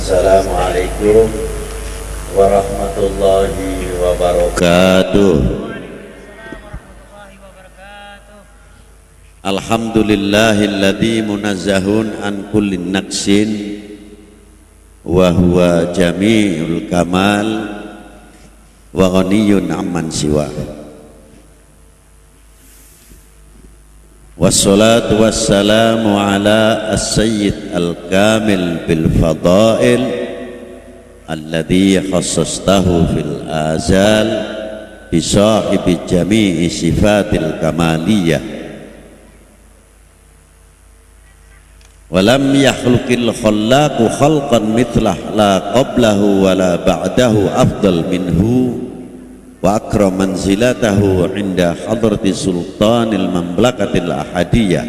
Assalamualaikum warahmatullahi wabarakatuh Alhamdulillahilladzi munazzahun an kulli naqsin wa huwa jami'ul kamal wa ghaniyun amman siwa والصلاة والسلام على السيد الكامل بالفضائل الذي خصصته في الآزال بصاحب جميع صفات الكمالية. ولم يخلق الخلاق خلقا مثله لا قبله ولا بعده أفضل منه. wa akram manzilatahu inda hadrati sultanil mamlakatil ahadiyah.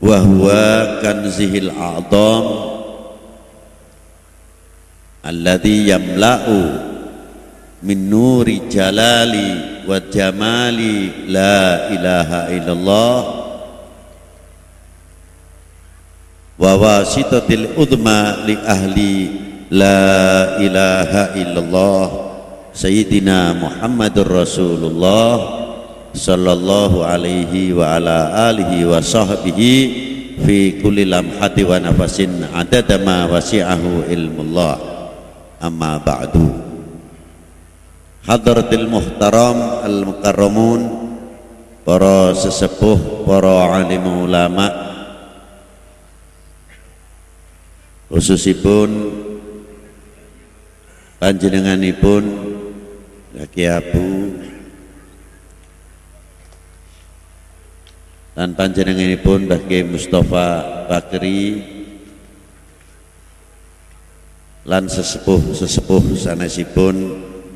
Wa huwa kanzihil a'zam alladhi yamla'u min nuri jalali wa jamali la ilaha illallah wa wasitatil udma li ahli La ilaha illallah Sayyidina Muhammadur Rasulullah Sallallahu alaihi wa ala alihi wa sahbihi Fi kulli lamhati wa nafasin adadama wasi'ahu ilmullah. Amma ba'du. Hadratil muhtaram al-mukarramun Para sesepuh, para alim ulama Khususipun panjenenganipun Kaki Abu. Dan panjenenganipun bagi Mustafa Bakri. Lan sesepuh-sesepuh sanesipun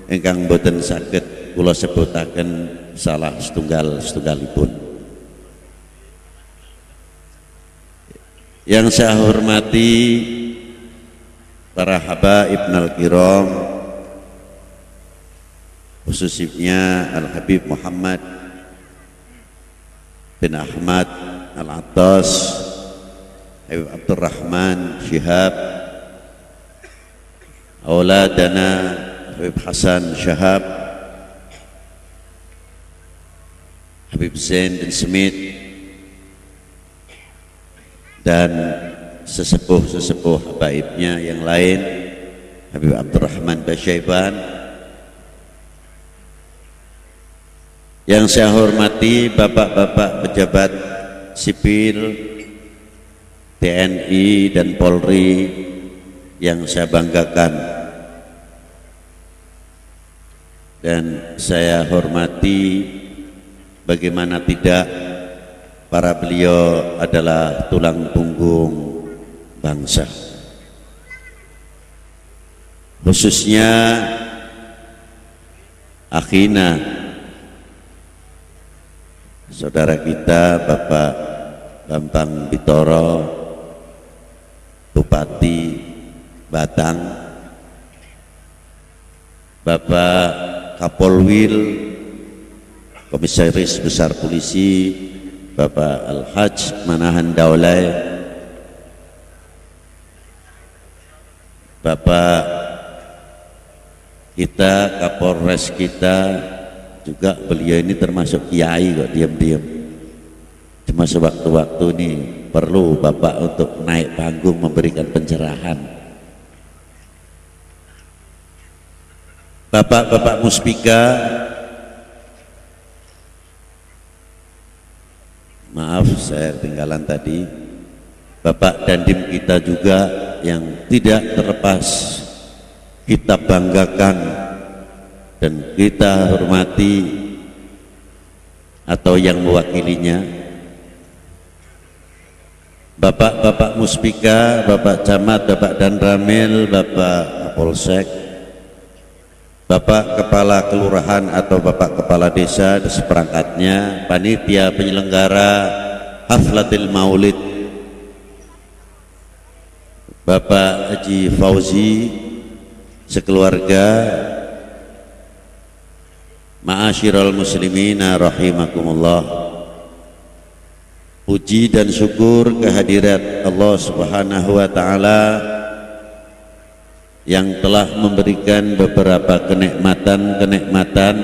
ingkang boten saged kula sebutaken salah setunggal setunggalipun. Yang saya hormati para habaib al kiram khususnya Al Habib Muhammad bin Ahmad Al Attas Habib Abdurrahman Syihab auladana Habib Hasan Syahab Habib Zain bin Smith dan sesepuh-sesepuh habaibnya yang lain. Habib Abdurrahman Basyaiban. Yang saya hormati bapak-bapak pejabat sipil TNI dan Polri yang saya banggakan. Dan saya hormati bagaimana tidak para beliau adalah tulang punggung bangsa. Khususnya akhina. Saudara kita Bapak Bambang Bitoro Bupati Batang Bapak Kapolwil Komisaris Besar Polisi Bapak Al-Hajj Manahan Daulay Bapak kita Kapolres kita juga beliau ini termasuk kiai kok diam-diam. Cuma sewaktu-waktu ini perlu Bapak untuk naik panggung memberikan pencerahan. Bapak-bapak muspika Maaf saya tinggalan tadi. Bapak dan tim kita juga yang tidak terlepas. Kita banggakan dan kita hormati atau yang mewakilinya. Bapak-bapak muspika, Bapak camat, Bapak dan ramil, Bapak Kapolsek Bapak Kepala Kelurahan atau Bapak Kepala Desa dan seperangkatnya, panitia penyelenggara Haflatil Maulid, Bapak Haji Fauzi, sekeluarga, Ma'asyiral muslimina rahimakumullah. Puji dan syukur kehadirat Allah Subhanahu wa taala yang telah memberikan beberapa kenikmatan-kenikmatan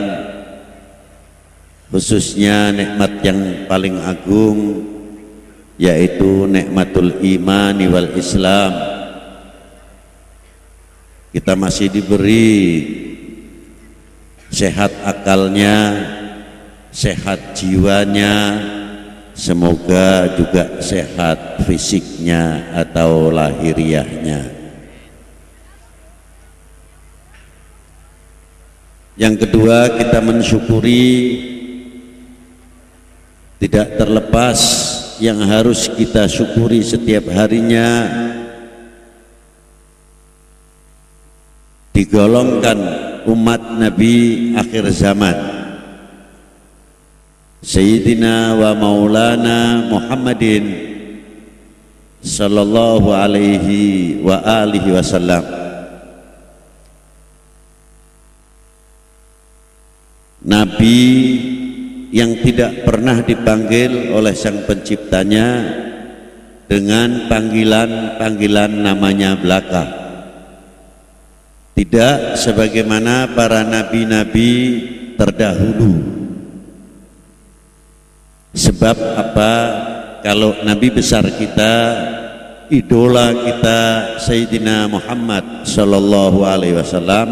khususnya nikmat yang paling agung yaitu nikmatul iman wal Islam kita masih diberi sehat akalnya sehat jiwanya semoga juga sehat fisiknya atau lahiriahnya. Yang kedua kita mensyukuri tidak terlepas yang harus kita syukuri setiap harinya digolongkan umat Nabi akhir zaman. Sayyidina wa maulana Muhammadin sallallahu alaihi wa alihi wasallam. Nabi yang tidak pernah dipanggil oleh sang penciptanya dengan panggilan-panggilan namanya belaka tidak sebagaimana para nabi-nabi terdahulu Sebab apa? Kalau Nabi besar kita, idola kita Sayyidina Muhammad sallallahu alaihi wasallam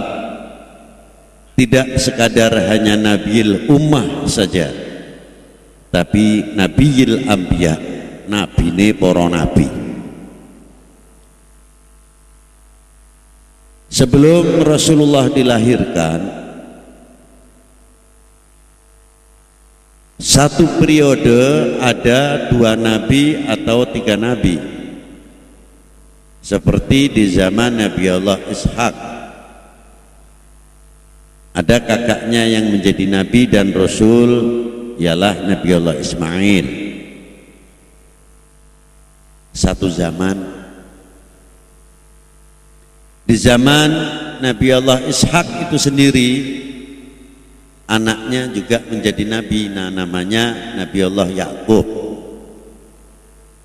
tidak sekadar hanya nabiil ummah saja, tapi nabiil anbiya, nabi ini para nabi. Sebelum Rasulullah dilahirkan, satu periode ada dua nabi atau tiga nabi. Seperti di zaman Nabi Allah Ishak. Ada kakaknya yang menjadi nabi dan rasul ialah Nabi Allah Ismail. Satu zaman di zaman Nabi Allah Ishak itu sendiri anaknya juga menjadi nabi. Nah namanya Nabi Allah Yakub.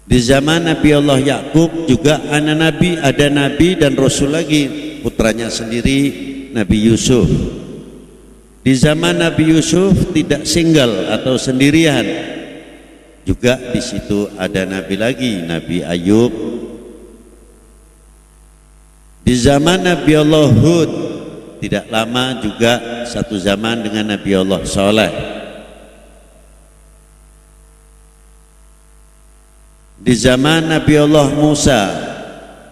Di zaman Nabi Allah Yakub juga anak nabi ada nabi dan rasul lagi. Putranya sendiri Nabi Yusuf. Di zaman Nabi Yusuf tidak single atau sendirian. Juga di situ ada nabi lagi Nabi Ayub di zaman Nabi Allah Hud tidak lama juga satu zaman dengan Nabi Allah Saleh. Di zaman Nabi Allah Musa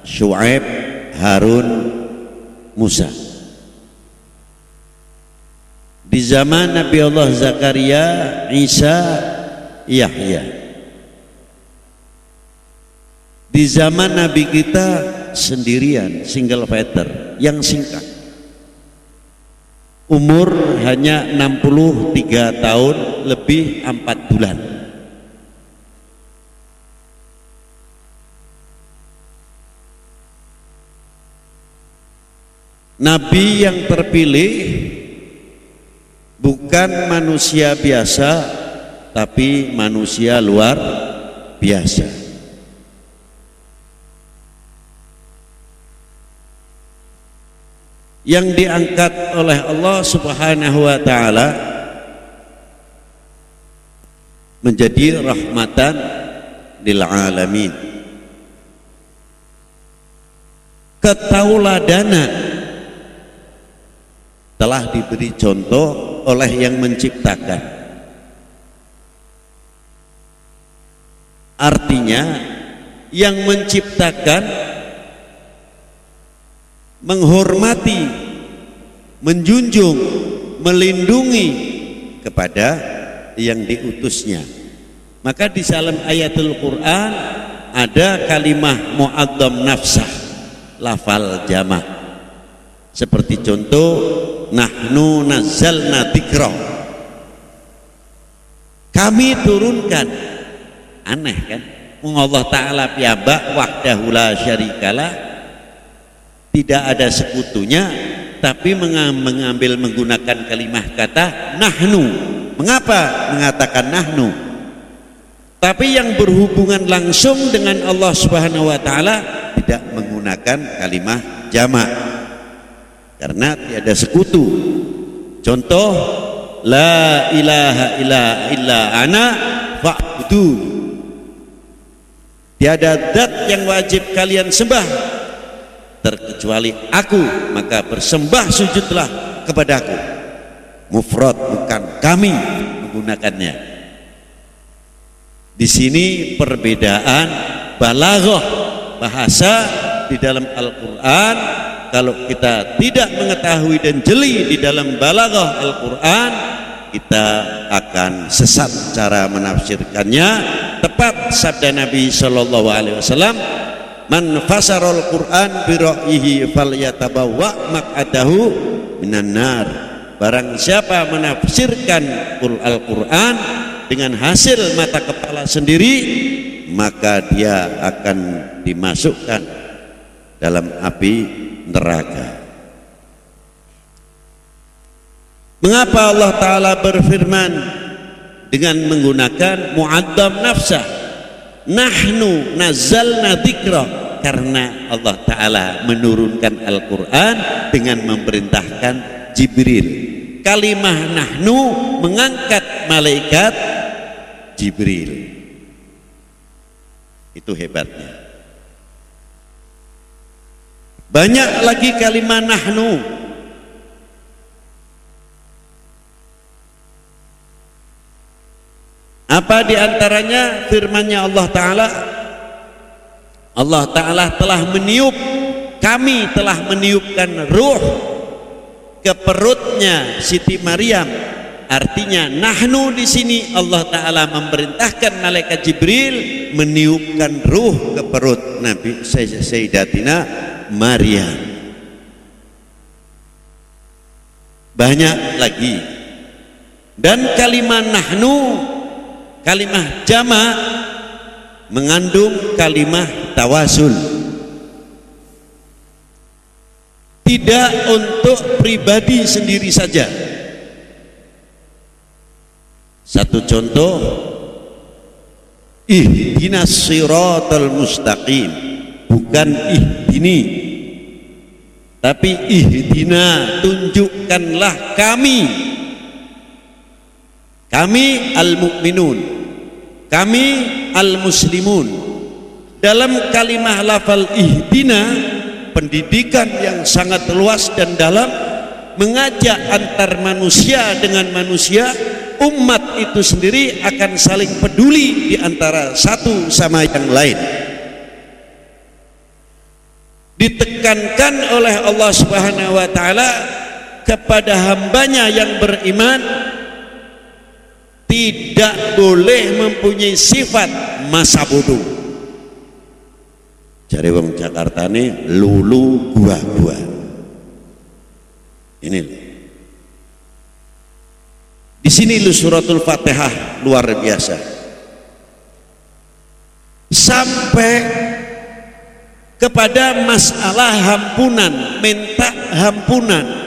Shu'aib Harun Musa. Di zaman Nabi Allah Zakaria Isa Yahya. Di zaman Nabi kita sendirian single fighter yang singkat. Umur hanya 63 tahun lebih 4 bulan. Nabi yang terpilih bukan manusia biasa tapi manusia luar biasa yang diangkat oleh Allah Subhanahu wa taala menjadi rahmatan lil alamin. Ketauladanan telah diberi contoh oleh yang menciptakan. Artinya yang menciptakan menghormati, menjunjung, melindungi kepada yang diutusnya. Maka di dalam ayatul Quran ada kalimah mu'adzam nafsah, lafal jamak. Seperti contoh nahnu nazzalna dzikra. Kami turunkan aneh kan? Allah taala piyambak wahdahu la syarikalah tidak ada sekutunya tapi mengambil menggunakan kalimat kata nahnu. Mengapa mengatakan nahnu? Tapi yang berhubungan langsung dengan Allah Subhanahu wa taala tidak menggunakan kalimat jamak. Karena tiada sekutu. Contoh la ilaha illa illa ana fa'budun tiada zat yang wajib kalian sembah terkecuali aku maka bersembah sujudlah kepadaku mufrad bukan kami menggunakannya. Di sini perbedaan balaghah bahasa di dalam Al-Qur'an. Kalau kita tidak mengetahui dan jeli di dalam balaghah Al-Qur'an kita akan sesat cara menafsirkannya. Tepat sabda Nabi sallallahu alaihi wasallam man fasarul Qur'an bi ra'yihi falyatabawwa maq'adahu minan nar barang siapa menafsirkan Al-Qur'an dengan hasil mata kepala sendiri maka dia akan dimasukkan dalam api neraka. Mengapa Allah Ta'ala berfirman dengan menggunakan mu'addam nafsah nahnu nazzalna dzikra karena Allah Ta'ala menurunkan Al-Quran dengan memerintahkan Jibril. Kalimah nahnu mengangkat malaikat Jibril. Itu hebatnya. Banyak lagi kalimat nahnu. Apa di antaranya firmannya Allah Ta'ala Allah Ta'ala telah meniup Kami telah meniupkan ruh Ke perutnya Siti Maryam. Artinya nahnu di sini Allah Ta'ala memerintahkan malaikat Jibril Meniupkan ruh ke perut Nabi Sayyidatina Maria banyak lagi. Dan kalimat nahnu kalimat jama mengandung kalimat tawasul. Tidak untuk pribadi sendiri saja. Satu contoh ihdinas siratal mustaqim. Bukan ihdini tapi ihdina tunjukkanlah kami. Kami al-mu'minun. Kami al-muslimun. Dalam kalimah lafal ihdina pendidikan yang sangat luas dan dalam mengajak antar manusia dengan manusia umat itu sendiri akan saling peduli di antara satu sama yang lain. Ditekankan oleh Allah Subhanahu wa taala kepada hambanya yang beriman tidak boleh mempunyai sifat masa bodoh. Cari wong Jakarta ini lulu gua-gua. Ini Di sini lu suratul Fatihah luar biasa. Sampai kepada masalah hampunan, minta hampunan.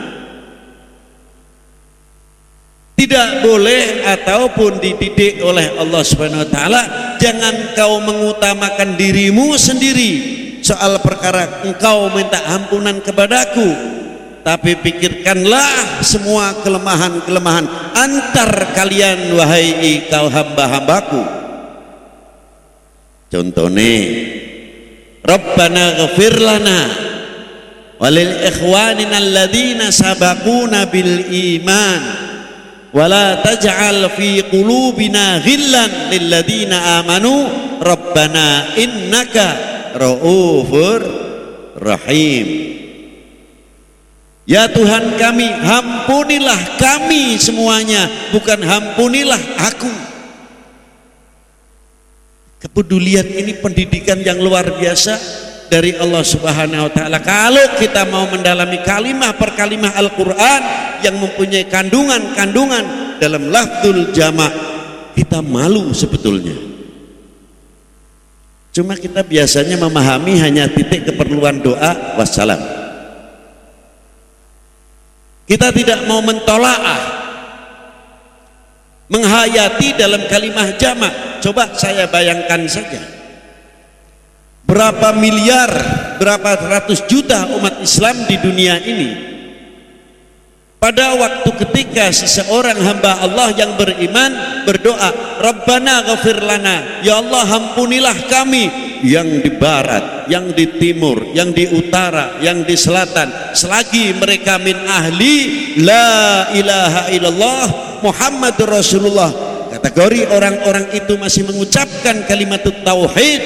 Tidak boleh ataupun dididik oleh Allah Subhanahu wa taala, jangan kau mengutamakan dirimu sendiri soal perkara engkau minta ampunan kepadaku, tapi pikirkanlah semua kelemahan-kelemahan antar kalian wahai kau hamba-hambaku. Contohnya Rabbana ghafir lana walil ikhwanina alladhina sabaquna bil iman wala taj'al fi qulubina ghillan lil ladzina amanu. Rabbana innaka raufur rahim. Ya Tuhan kami hampunilah kami semuanya. Bukan hampunilah aku. Kepedulian ini pendidikan yang luar biasa dari Allah Subhanahu wa taala. Kalau kita mau mendalami kalimah per kalimah Al-Qur'an yang mempunyai kandungan-kandungan dalam lafzul jamak, kita malu sebetulnya. Cuma kita biasanya memahami hanya titik keperluan doa wassalam. Kita tidak mau mentolaah menghayati dalam kalimah jamak coba saya bayangkan saja berapa miliar berapa ratus juta umat Islam di dunia ini? Pada waktu ketika seseorang hamba Allah yang beriman berdoa Rabbana ghafir lana ya Allah ampunilah kami yang di barat, yang di timur, yang di utara, yang di selatan selagi mereka min ahli la ilaha illallah Muhammad Rasulullah. Kategori orang-orang itu masih mengucapkan kalimat tauhid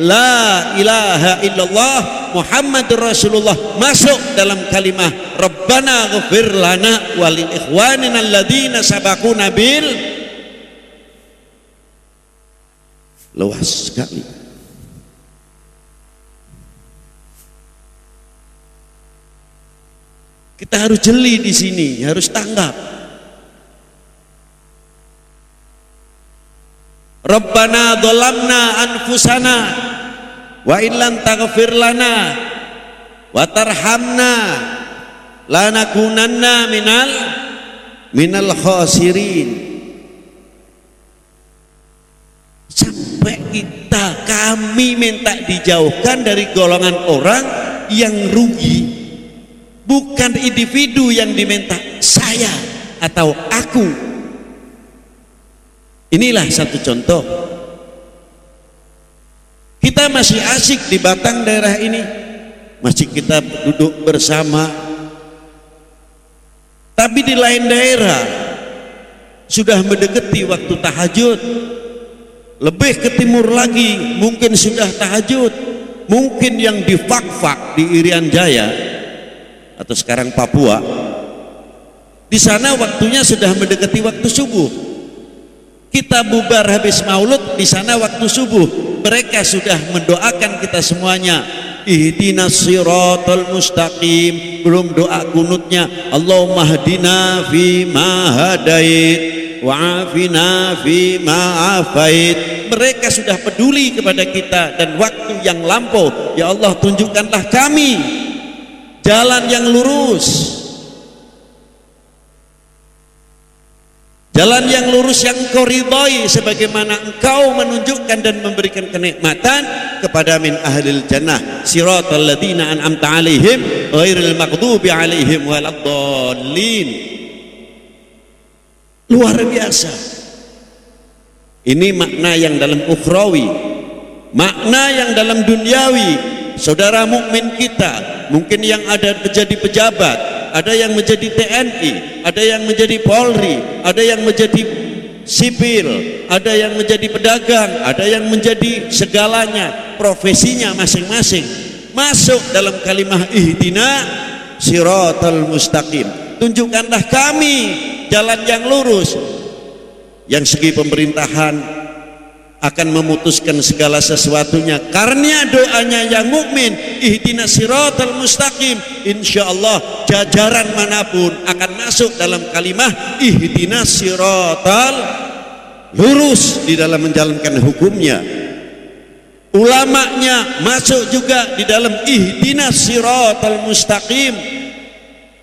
la ilaha illallah Muhammad Rasulullah masuk dalam kalimah Rabbana ghafir lana walil ikhwanina alladhina sabakuna bil luas sekali Kita harus jeli di sini, harus tanggap. Rabbana dhalamna anfusana wa illam taghfir lana wa tarhamna lanakunanna minal minal khasirin. Sampai kita kami minta dijauhkan dari golongan orang yang rugi. Bukan individu yang diminta saya atau aku. Inilah satu contoh kita masih asik di batang daerah ini. Masih kita duduk bersama. Tapi di lain daerah sudah mendekati waktu tahajud. Lebih ke timur lagi mungkin sudah tahajud. Mungkin yang di Fakfak di Irian Jaya atau sekarang Papua. Di sana waktunya sudah mendekati waktu subuh kita bubar habis maulud di sana waktu subuh. Mereka sudah mendoakan kita semuanya. Ihdinas siratal mustaqim. Belum doa kunutnya. Allahumma hadina fi ma hadait wa'afina fi ma afait. Mereka sudah peduli kepada kita dan waktu yang lampau. Ya Allah tunjukkanlah kami jalan yang lurus jalan yang lurus yang engkau ridhai sebagaimana engkau menunjukkan dan memberikan kenikmatan kepada min ahlil jannah siratal ladzina an'amta alaihim ghairil maghdubi alaihim waladdallin. Luar biasa. Ini makna yang dalam ukhrawi makna yang dalam duniawi. Saudara mukmin kita mungkin yang ada menjadi pejabat ada yang menjadi TNI ada yang menjadi Polri ada yang menjadi sipil ada yang menjadi pedagang ada yang menjadi segalanya profesinya masing-masing. Masuk dalam kalimah ihdina siratal mustaqim. Tunjukkanlah kami jalan yang lurus. Yang segi pemerintahan akan memutuskan segala sesuatunya. Karena doanya yang mukmin ihdinas siratal mustaqim. Insyaallah jajaran mana pun akan masuk dalam kalimah ihdinas siratal lurus di dalam menjalankan hukumnya. Ulamanya masuk juga di dalam ihdinas siratal mustaqim.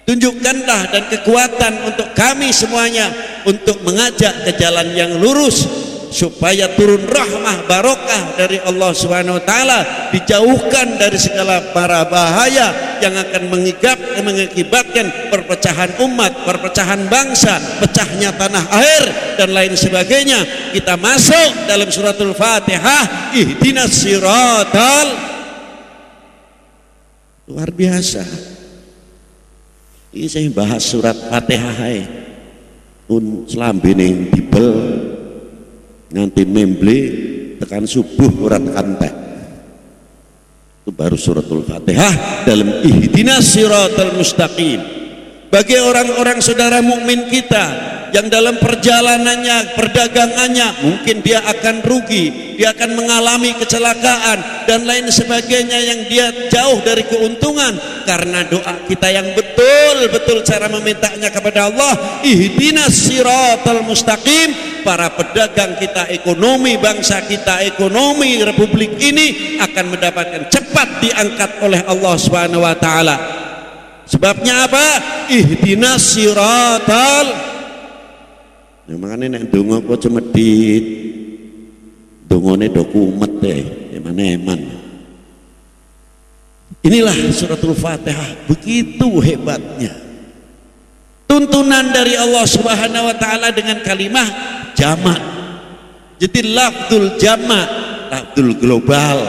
Tunjukkanlah dan kekuatan untuk kami semuanya untuk mengajak ke jalan yang lurus supaya turun rahmah barokah dari Allah Subhanahu wa taala dijauhkan dari segala para bahaya yang akan mengigap mengakibatkan perpecahan umat, perpecahan bangsa, pecahnya tanah air dan lain sebagainya. Kita masuk dalam suratul Fatihah, ihdinas siratal luar biasa. Ini saya bahas surat Fatihah pun selambene dibel nganti memble tekan subuh ora tekan itu baru suratul fatihah dalam ihdinas siratal mustaqim. Bagi orang-orang saudara mukmin kita yang dalam perjalanannya, perdagangannya mungkin dia akan rugi, dia akan mengalami kecelakaan dan lain sebagainya yang dia jauh dari keuntungan. Karena doa kita yang betul-betul cara memintanya kepada Allah ihdinas siratal mustaqim para pedagang kita ekonomi bangsa kita ekonomi republik ini akan mendapatkan cepat diangkat oleh Allah Subhanahu wa taala sebabnya apa ihdinas siratal Nah, makanya nek donga kok cemedit. Dongane do kumet deh, eman-eman. Inilah suratul Fatihah, begitu hebatnya. Tuntunan dari Allah Subhanahu wa taala dengan kalimah jamak. Jadi lafzul jamak, lafzul global.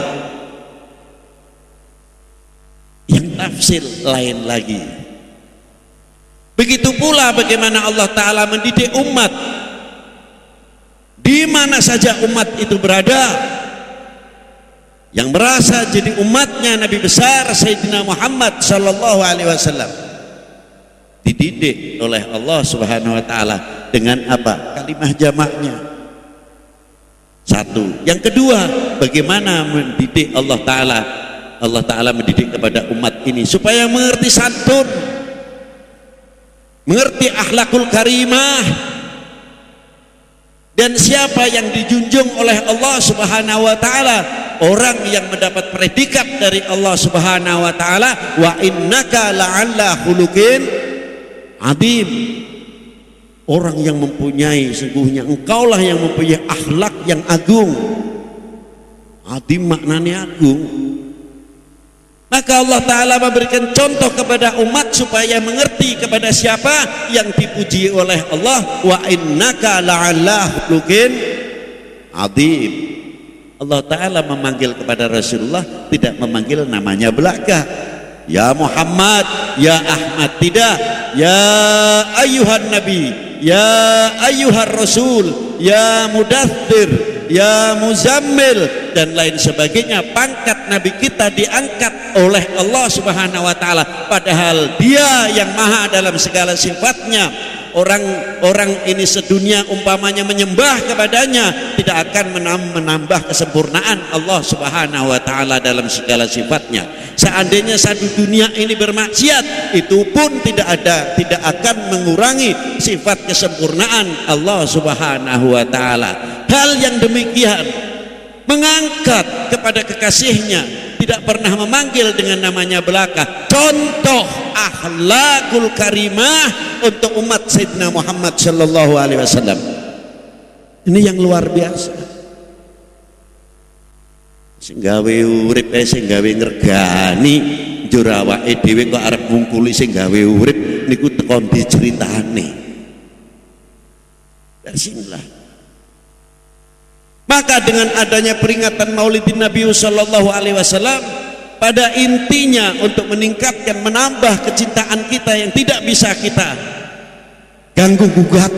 Yang tafsir lain lagi. Begitu pula bagaimana Allah Ta'ala mendidik umat di mana saja umat itu berada yang merasa jadi umatnya Nabi besar Sayyidina Muhammad Sallallahu Alaihi Wasallam dididik oleh Allah Subhanahu Wa Taala dengan apa? Kalimah jamaknya. Satu. Yang kedua bagaimana mendidik Allah Taala? Allah Taala mendidik kepada umat ini supaya mengerti santun mengerti akhlakul karimah dan siapa yang dijunjung oleh Allah Subhanahu wa taala? Orang yang mendapat predikat dari Allah Subhanahu wa taala wa innaka la'alla khuluqin adim orang yang mempunyai sungguhnya engkaulah yang mempunyai akhlak yang agung. Adim maknanya agung. Maka Allah Ta'ala memberikan contoh kepada umat supaya mengerti kepada siapa yang dipuji oleh Allah. Wa innaka la'alla lukin adim Allah Ta'ala memanggil kepada Rasulullah tidak memanggil namanya belaka. Ya Muhammad ya Ahmad tidak ya ayuhan Nabi ya ayuhan Rasul ya Mudathir ya muzammil dan lain sebagainya. Pangkat nabi kita diangkat oleh Allah Subhanahu wa taala. Padahal dia yang maha dalam segala sifatnya orang-orang ini sedunia umpamanya menyembah kepadanya tidak akan menambah kesempurnaan Allah Subhanahu wa taala dalam segala sifatnya. Seandainya satu dunia ini bermaksiat itu pun tidak ada tidak akan mengurangi sifat kesempurnaan Allah Subhanahu wa taala. Hal yang demikian mengangkat kepada kekasihnya tidak pernah memanggil dengan namanya belaka. Contoh akhlakul karimah untuk umat Sayyidina Muhammad Shallallahu Alaihi Wasallam. Ini yang luar biasa. Singgawe urip eh singgawe ngergani jurawa dhewe kok arep ngungkuli singgawe urip niku tekon diceritane sinilah maka dengan adanya peringatan Maulidin Nabi Sallallahu Alaihi Wasallam pada intinya untuk meningkatkan menambah kecintaan kita yang tidak bisa kita ganggu gugat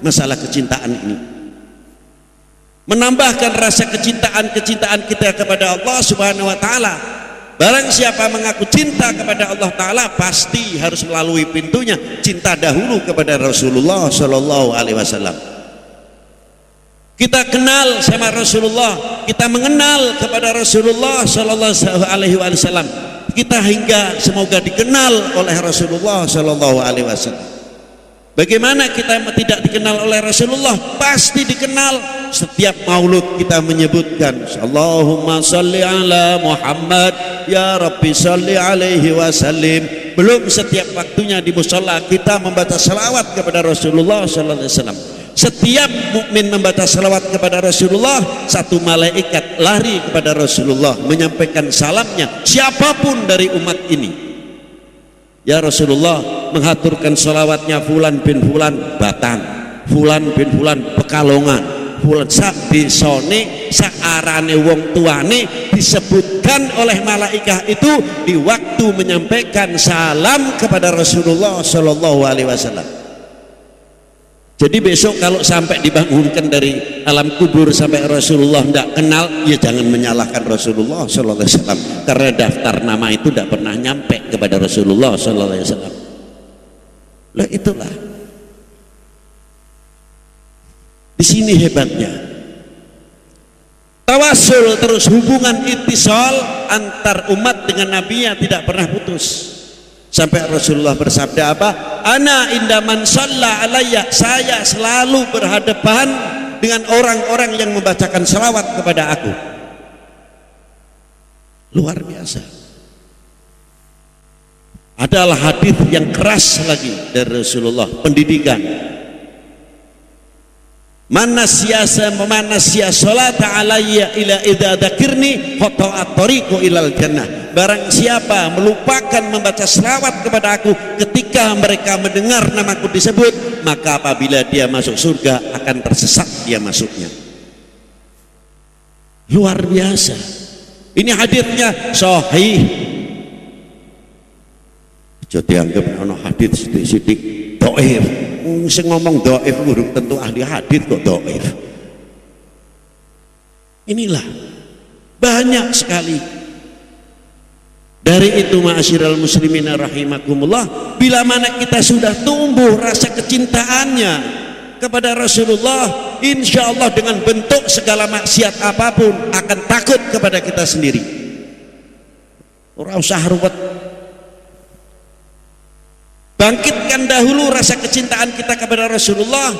masalah kecintaan ini. Menambahkan rasa kecintaan-kecintaan kita kepada Allah Subhanahu wa taala. Barang siapa mengaku cinta kepada Allah taala pasti harus melalui pintunya cinta dahulu kepada Rasulullah sallallahu alaihi wasallam kita kenal sama Rasulullah. Kita mengenal kepada Rasulullah Shallallahu Alaihi Wasallam. Kita hingga semoga dikenal oleh Rasulullah Shallallahu Alaihi Wasallam. Bagaimana kita tidak dikenal oleh Rasulullah? Pasti dikenal. Setiap maulud kita menyebutkan Allahumma salli ala Muhammad ya Rabbi salli alaihi wasallim. Belum setiap waktunya di musola kita membaca salawat kepada Rasulullah Sallallahu Alaihi Wasallam setiap mukmin membaca salawat kepada Rasulullah satu malaikat lari kepada Rasulullah menyampaikan salamnya siapa pun dari umat ini. Ya Rasulullah menghaturkan salawatnya Fulan bin Fulan Batang Fulan bin Fulan Pekalongan Fulan sak bisone saarane wong tuane disebutkan oleh malaikat itu di waktu menyampaikan salam kepada Rasulullah Shallallahu Alaihi Wasallam jadi besok kalau sampai dibangunkan dari alam kubur sampai Rasulullah tidak kenal, ya jangan menyalahkan Rasulullah Sallallahu Alaihi Wasallam karena daftar nama itu tidak pernah nyampe kepada Rasulullah Sallallahu Alaihi Wasallam. Lah itulah. Di sini hebatnya. Tawasul terus hubungan itisal antar umat dengan Nabi yang tidak pernah putus. Sampai Rasulullah bersabda apa? Ana indaman shalla alayya. Saya selalu berhadapan dengan orang-orang yang membacakan salawat kepada aku. Luar biasa. Adalah hadis yang keras lagi dari Rasulullah, pendidikan. Mana siasa mana siasa alayya ila idza dzakirni fata'at ilal jannah. Barang siapa melupakan membaca selawat kepada aku ketika mereka mendengar namaku disebut maka apabila dia masuk surga akan tersesat dia masuknya. Luar biasa. Ini hadirnya sahih. Jadi anggap ana hadis sithik-sithik dhaif sing ngomong doif burung tentu ahli hadis kok doif. Inilah banyak sekali. Dari itu ma'asyiral muslimin rahimakumullah bila mana kita sudah tumbuh rasa kecintaannya kepada Rasulullah insya Allah dengan bentuk segala maksiat apa pun akan takut kepada kita sendiri. Orang usah ruwet bangkitkan dahulu rasa kecintaan kita kepada Rasulullah.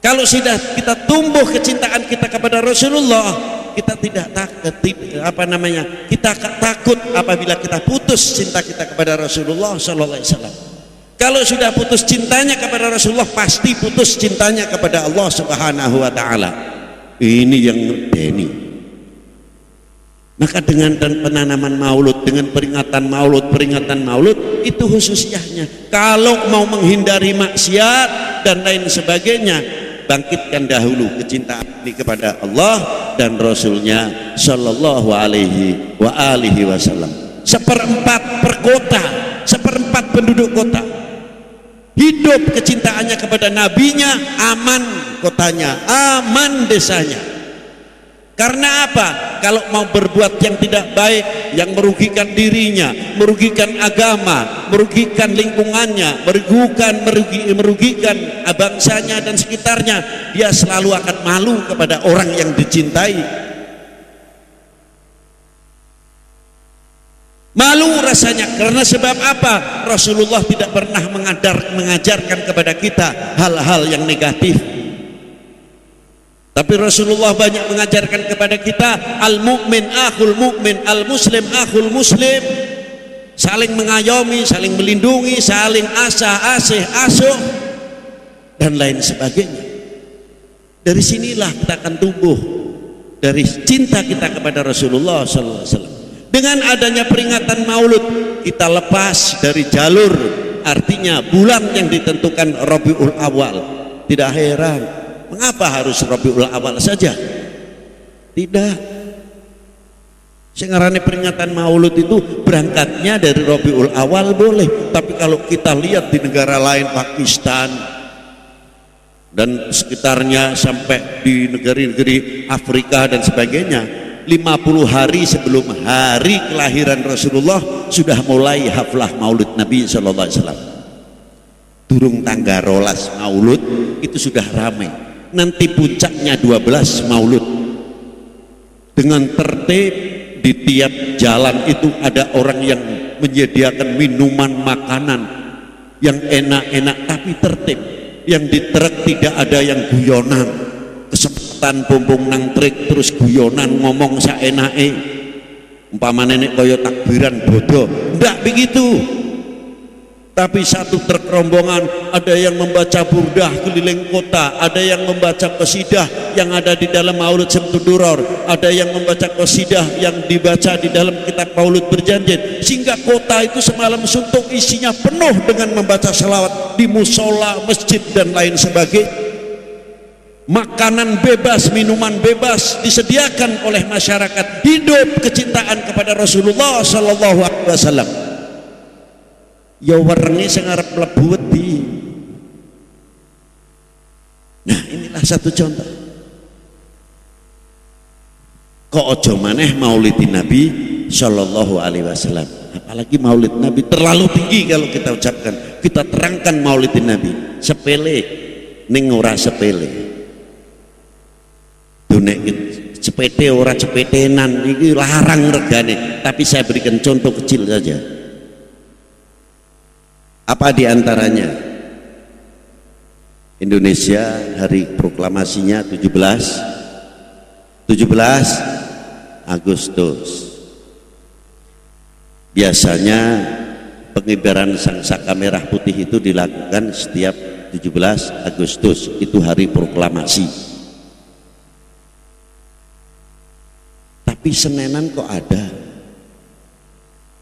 Kalau sudah kita tumbuh kecintaan kita kepada Rasulullah kita tidak takut apa namanya kita takut apabila kita putus cinta kita kepada Rasulullah sallallahu alaihi wasallam. Kalau sudah putus cintanya kepada Rasulullah pasti putus cintanya kepada Allah Subhanahu wa taala. Ini yang ini maka dengan penanaman maulud dengan peringatan maulud peringatan maulud itu khususnya kalau mau menghindari maksiat dan lain sebagainya bangkitkan dahulu kecintaan ini kepada Allah dan Rasulnya Shallallahu alaihi wa wasallam. Seperempat perkota seperempat penduduk kota. Hidup kecintaannya kepada nabinya aman kotanya aman desanya karena apa? Kalau mau berbuat yang tidak baik, yang merugikan dirinya, merugikan agama, merugikan lingkungannya, merugikan merugi, merugikan bangsanya dan sekitarnya, dia selalu akan malu kepada orang yang dicintai. Malu rasanya karena sebab apa? Rasulullah tidak pernah mengadar, mengajarkan kepada kita hal-hal yang negatif. Tapi Rasulullah banyak mengajarkan kepada kita al mukmin akhul mukmin, al muslim akhul muslim. Saling mengayomi, saling melindungi, saling asah asih asuh dan lain sebagainya. Dari sinilah kita akan tumbuh dari cinta kita kepada Rasulullah sallallahu alaihi wasallam. Dengan adanya peringatan Maulud, kita lepas dari jalur artinya bulan yang ditentukan Rabiul Awal. Tidak heran Mengapa harus Rabiul Awal saja? Tidak. Sengarane peringatan Maulud itu berangkatnya dari Rabiul Awal boleh, tapi kalau kita lihat di negara lain Pakistan dan sekitarnya sampai di negeri-negeri Afrika dan sebagainya 50 hari sebelum hari kelahiran Rasulullah sudah mulai haflah maulud Nabi Sallallahu Alaihi Wasallam durung tangga rolas maulud itu sudah ramai nanti puncaknya 12 maulud. Dengan tertib di tiap jalan itu ada orang yang menyediakan minuman makanan yang enak-enak tapi tertib. Yang di truk tidak ada yang guyonan. Kesempatan bumbung nang trik terus guyonan ngomong saenake umpama nenek kaya takbiran bodoh. Enggak begitu tapi satu truk rombongan ada yang membaca burdah keliling kota ada yang membaca kesidah yang ada di dalam maulud semtuduror ada yang membaca kesidah yang dibaca di dalam kitab maulud berjanji. Sehingga kota itu semalam suntuk isinya penuh dengan membaca salawat di musola, masjid dan lain sebagainya. Makanan bebas, minuman bebas disediakan oleh masyarakat. Hidup kecintaan kepada Rasulullah sallallahu alaihi wasallam ya warngi sing arep wedi. Nah inilah satu contoh. Kok ojo maneh maulidin nabi sallallahu alaihi wasallam? Apalagi maulid nabi terlalu tinggi kalau kita ucapkan. Kita terangkan maulidin nabi. Sepele. Ning ora sepele. Dunek sepete ora cepetenan ini larang regane. Tapi saya berikan contoh kecil saja apa di antaranya? Indonesia hari proklamasinya 17 17 Agustus. Biasanya pengibaran sang saka merah putih itu dilakukan setiap 17 Agustus itu hari proklamasi tapi Senenan kok ada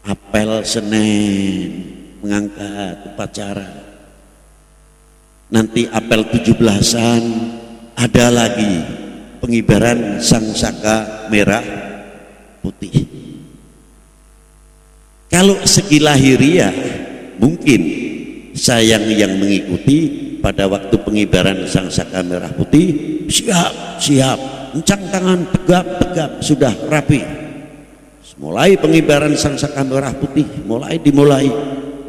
apel Senen mengangkat upacara. Nanti apel 17-an ada lagi pengibaran sang saka merah putih. Kalau segi lahiriah mungkin sayang yang mengikuti pada waktu pengibaran sang saka merah putih siap siap encang tangan tegap tegap sudah rapi. Mulai pengibaran sang saka merah putih mulai dimulai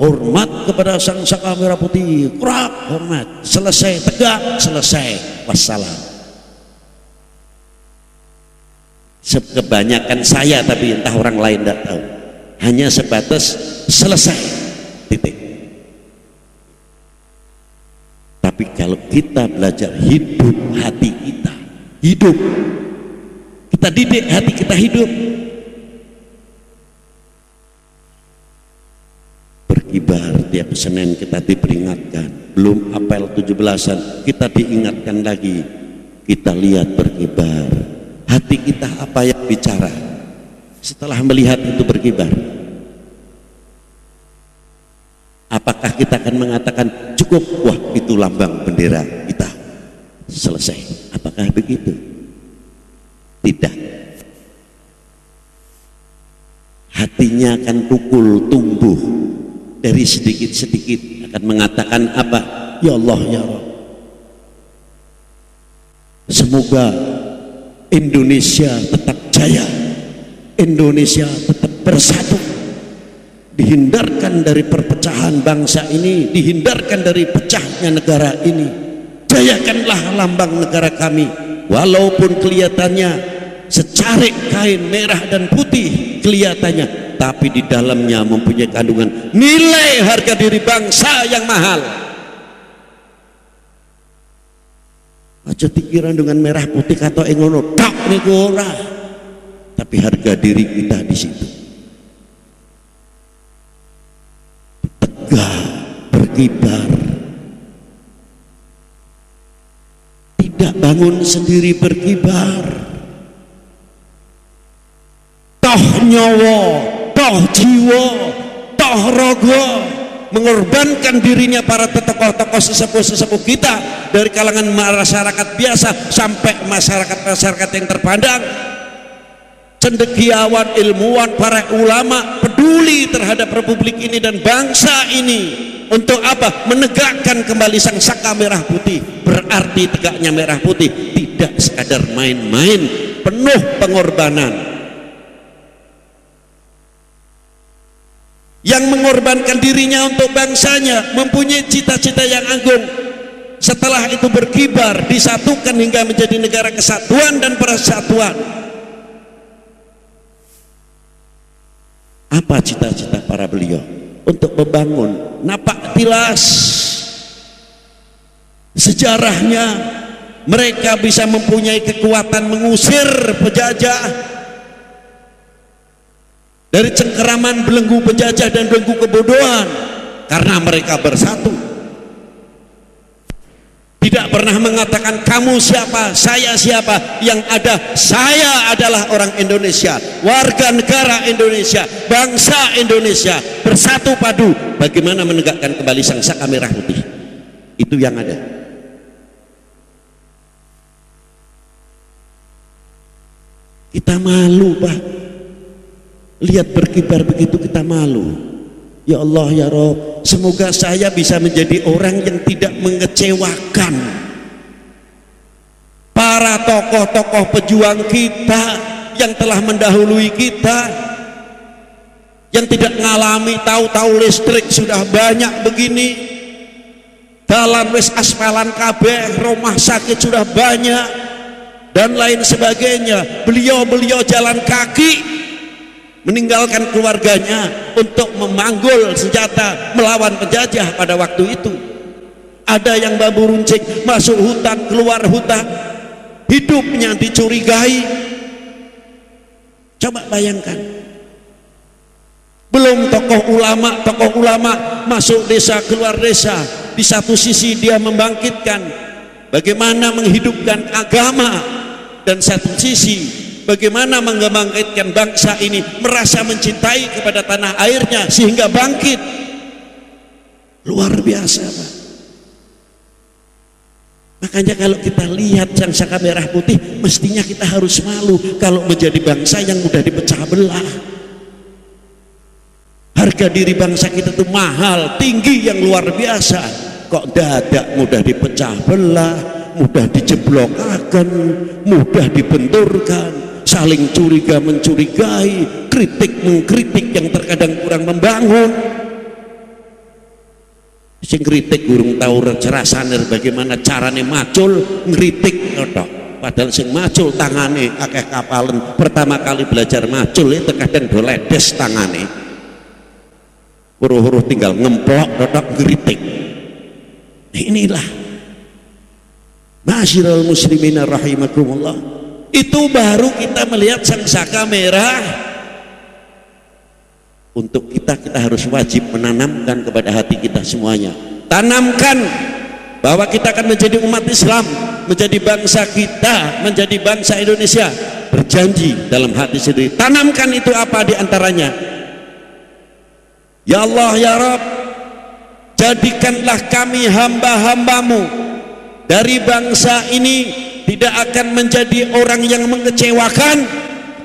hormat kepada sang saka merah putih. Kurap hormat. Selesai tegak selesai. Wassalam. Kebanyakan saya tapi entah orang lain tidak tahu. Hanya sebatas selesai. Titik. Tapi kalau kita belajar hidup hati kita hidup. Kita didik hati kita hidup berkibar tiap Senin kita diperingatkan. Belum apel 17-an kita diingatkan lagi. Kita lihat berkibar. Hati kita apa yang bicara? Setelah melihat itu berkibar. Apakah kita akan mengatakan cukup wah itu lambang bendera kita. Selesai. Apakah begitu? Tidak. Hatinya akan pukul tumbuh dari sedikit-sedikit akan mengatakan apa? Ya Allah ya Allah semoga Indonesia tetap jaya. Indonesia tetap bersatu. Dihindarkan dari perpecahan bangsa ini dihindarkan dari pecahnya negara ini. Jayakanlah lambang negara kami. Walaupun kelihatannya secarik kain merah dan putih kelihatannya tapi di dalamnya mempunyai kandungan nilai harga diri bangsa yang mahal. Aja pikiran dengan merah putih atau engono tak niku tapi harga diri kita di situ. Tegak berkibar. Tidak bangun sendiri berkibar. Toh nyawa toh jiwa toh rogo mengorbankan dirinya para tokoh-tokoh sesepuh-sesepuh kita dari kalangan masyarakat biasa sampai masyarakat-masyarakat yang terpandang. Cendekiawan, ilmuwan, para ulama peduli terhadap republik ini dan bangsa ini. Untuk apa? menegakkan kembali sang saka merah putih. Berarti tegaknya merah putih tidak sekadar main-main penuh pengorbanan yang mengorbankan dirinya untuk bangsanya mempunyai cita-cita yang agung. Setelah itu berkibar disatukan hingga menjadi negara kesatuan dan persatuan. Apa cita-cita para beliau? Untuk membangun napak tilas. Sejarahnya mereka bisa mempunyai kekuatan mengusir penjajah dari cengkeraman belenggu penjajah dan belenggu kebodohan. Karena mereka bersatu. Tidak pernah mengatakan kamu siapa, saya siapa? Yang ada saya adalah orang Indonesia. Warga negara Indonesia. Bangsa Indonesia. Bersatu padu. Bagaimana menegakkan kembali sang saka merah putih? Itu yang ada. Kita malu pak lihat berkibar begitu kita malu. Ya Allah ya Rob semoga saya bisa menjadi orang yang tidak mengecewakan para tokoh-tokoh pejuang kita yang telah mendahului kita yang tidak mengalami tahu-tahu listrik sudah banyak begini dalam wis aspalan kabeh rumah sakit sudah banyak dan lain sebagainya. Beliau-beliau jalan kaki meninggalkan keluarganya untuk memanggul senjata melawan penjajah pada waktu itu. Ada yang bambu runcing masuk hutan keluar hutan. Hidupnya dicurigai. Coba bayangkan. Belum tokoh ulama tokoh ulama masuk desa keluar desa. Di satu sisi dia membangkitkan bagaimana menghidupkan agama. Dan satu sisi bagaimana membangkitkan bangsa ini merasa mencintai kepada tanah airnya sehingga bangkit? Luar biasa Pak. Makanya kalau kita lihat sang saka merah putih mestinya kita harus malu kalau menjadi bangsa yang mudah dipecah belah. Harga diri bangsa kita itu mahal tinggi yang luar biasa. Kok dadak mudah dipecah belah mudah dijeblokakan mudah dibenturkan saling curiga mencurigai kritik mengkritik yang terkadang kurang membangun. Sing kritik gurung tahu cerasaner bagaimana carane macul ngritik tok padahal sing macul tangane akeh kapalan pertama kali belajar macul itu terkadang doledes tangane. Huruf-huruf tinggal ngemplok tok ngritik inilah. Masyiral muslimina rahimakumullah itu baru kita melihat sang saka merah. Untuk kita kita harus wajib menanamkan kepada hati kita semuanya. Tanamkan bahwa kita akan menjadi umat Islam menjadi bangsa kita menjadi bangsa Indonesia. Berjanji dalam hati sendiri. Tanamkan itu apa di antaranya Ya Allah ya Rabb jadikanlah kami hamba-hambamu dari bangsa ini tidak akan menjadi orang yang mengecewakan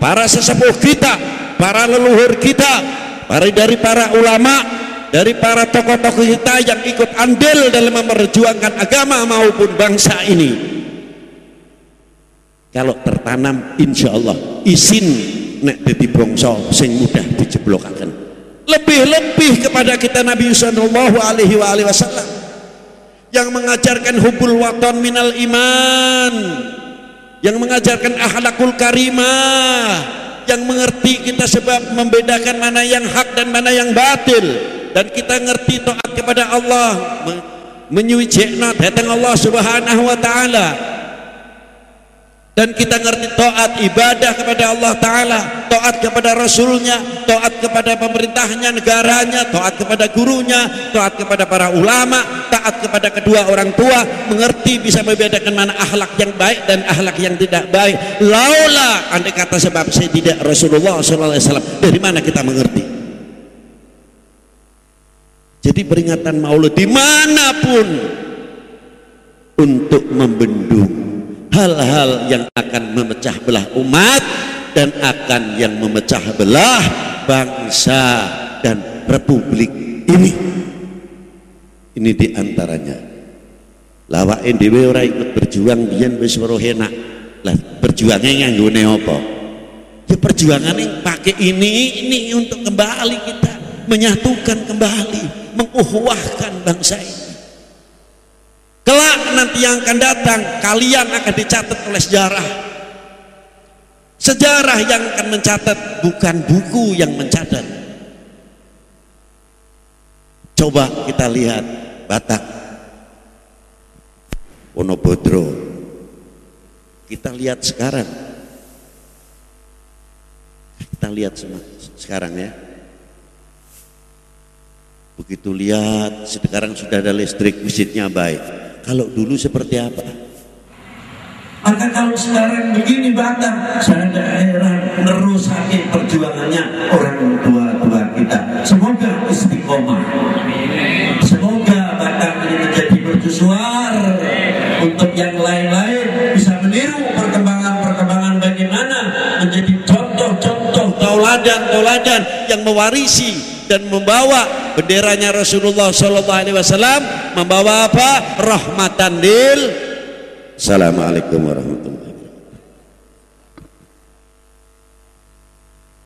para sesepuh kita para leluhur kita para dari para ulama dari para tokoh-tokoh kita yang ikut andil dalam memperjuangkan agama maupun bangsa ini. Kalau tertanam insya Allah isin nek dadi bangsa sing mudah dijeblokaken. Lebih-lebih kepada kita Nabi sallallahu alaihi wasallam yang mengajarkan hubul waton minal iman. Yang mengajarkan akhlakul karimah. Yang mengerti kita sebab membedakan mana yang hak dan mana yang batil. Dan kita ngerti taat kepada Allah. Menyucikan datang Allah subhanahu wa ta'ala dan kita ngerti taat ibadah kepada Allah Ta'ala taat kepada Rasulnya taat kepada pemerintahnya, negaranya taat kepada gurunya, taat kepada para ulama taat kepada kedua orang tua mengerti bisa membedakan mana akhlak yang baik dan akhlak yang tidak baik. Laula andai kata sebab saya tidak Rasulullah SAW dari mana kita mengerti? Jadi peringatan maulid di mana pun untuk membendung hal-hal yang akan memecah belah umat dan akan yang memecah belah bangsa dan republik ini. Ini di antaranya lawain dewe ora ikut berjuang biyen wis weruh enak. Lah berjuangnya nganggone apa? Ya perjuangan yang pakai ini ini untuk kembali kita menyatukan kembali menguhuahkan bangsa ini nanti yang akan datang kalian akan dicatat oleh sejarah. Sejarah yang akan mencatat bukan buku yang mencatat. Coba kita lihat Batak. Wonobodro. Kita lihat sekarang. Kita lihat sekarang ya. Begitu lihat sekarang sudah ada listrik masjidnya baik kalau dulu seperti apa? Maka kalau sekarang begini Batam, saya daerah nerusake perjuangannya orang tua-tua kita. Semoga istiqomah. Semoga Batam ini menjadi mercusuar untuk yang lain-lain tauladan-tauladan yang mewarisi dan membawa benderanya Rasulullah Sallallahu Alaihi Wasallam membawa apa? Rahmatan lil. Assalamualaikum warahmatullahi